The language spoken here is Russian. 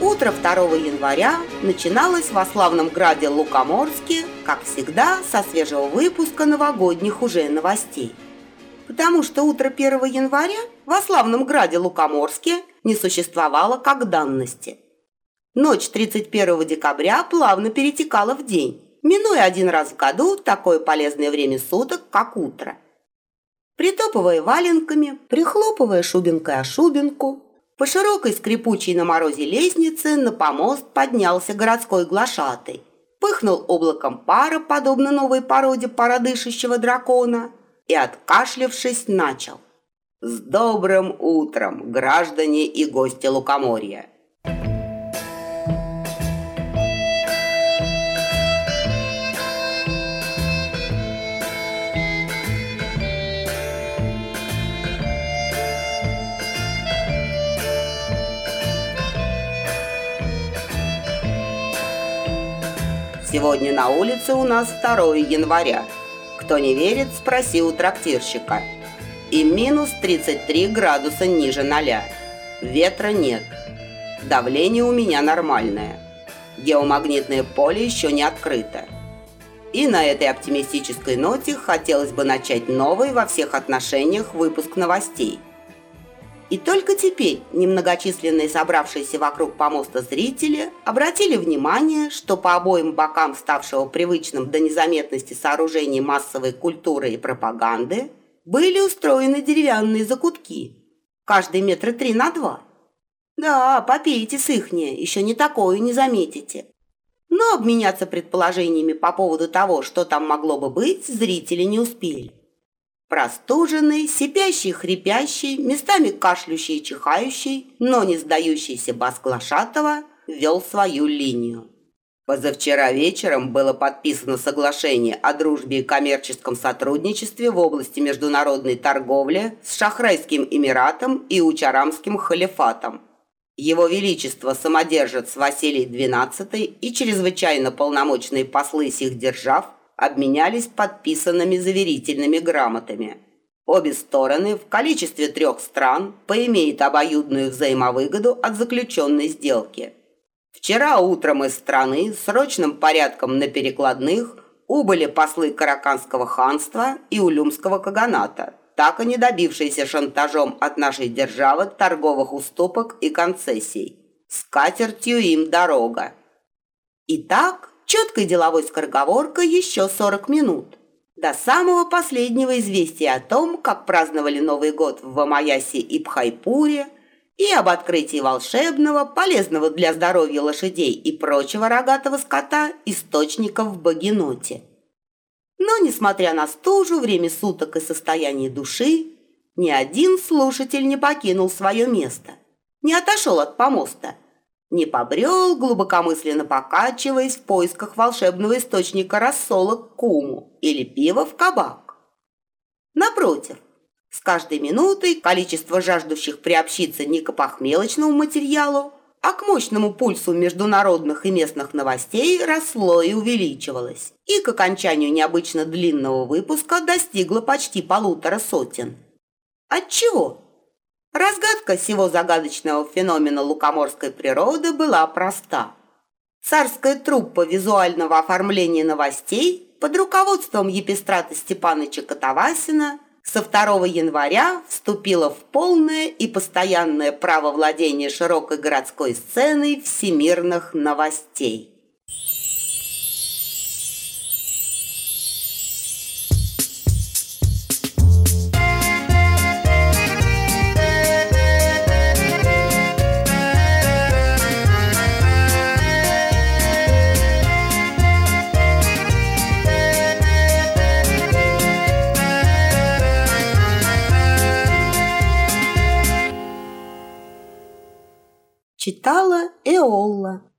Утро 2 января начиналось во славном граде Лукоморске, как всегда, со свежего выпуска новогодних уже новостей. Потому что утро 1 января во славном граде Лукоморске не существовало как данности. Ночь 31 декабря плавно перетекала в день, минуя один раз в году такое полезное время суток, как утро. Притопывая валенками, прихлопывая шубинкой о шубинку, по широкой скрипучей на морозе лестнице на помост поднялся городской глашатый. Пыхнул облаком пара, подобно новой породе пародышащего дракона, и, откашлявшись, начал. «С добрым утром, граждане и гости Лукоморья!» Сегодня на улице у нас 2 января. Кто не верит, спроси у трактирщика. И минус 33 градуса ниже ноля. Ветра нет. Давление у меня нормальное. Геомагнитное поле еще не открыто. И на этой оптимистической ноте хотелось бы начать новый во всех отношениях выпуск новостей – и только теперь немногочисленные собравшиеся вокруг помоста зрители обратили внимание, что по обоим бокам ставшего привычным до незаметности сооружений массовой культуры и пропаганды были устроены деревянные закутки, каждый метра три на два. Да, попейте с ихнее, еще не такое не заметите. Но обменяться предположениями по поводу того, что там могло бы быть, зрители не успели. Простуженный, сипящий, хрипящий, местами кашляющий и чихающий, но не сдающийся бас Глашатова вел свою линию. Позавчера вечером было подписано соглашение о дружбе и коммерческом сотрудничестве в области международной торговли с Шахрайским Эмиратом и Учарамским халифатом. Его Величество самодержец Василий XII и чрезвычайно полномочные послы сих держав обменялись подписанными заверительными грамотами. Обе стороны в количестве трех стран поимеют обоюдную взаимовыгоду от заключенной сделки. Вчера утром из страны срочным порядком на перекладных убыли послы Караканского ханства и Улюмского каганата, так и не добившиеся шантажом от нашей державы торговых уступок и концессий. С катертью им дорога. Итак, четкой деловой скороговоркой еще 40 минут. До самого последнего известия о том, как праздновали Новый год в Вамаясе и Пхайпуре, и об открытии волшебного, полезного для здоровья лошадей и прочего рогатого скота источника в Багеноте. Но, несмотря на стужу, время суток и состояние души, ни один слушатель не покинул свое место, не отошел от помоста – не побрел, глубокомысленно покачиваясь в поисках волшебного источника рассола к куму или пива в кабак. Напротив, с каждой минутой количество жаждущих приобщиться не к похмелочному материалу, а к мощному пульсу международных и местных новостей росло и увеличивалось, и к окончанию необычно длинного выпуска достигло почти полутора сотен. Отчего? Разгадка всего загадочного феномена лукоморской природы была проста. Царская труппа визуального оформления новостей под руководством Епистрата Степановича Катавасина со 2 января вступила в полное и постоянное право владения широкой городской сценой всемирных новостей. Читала Эолла.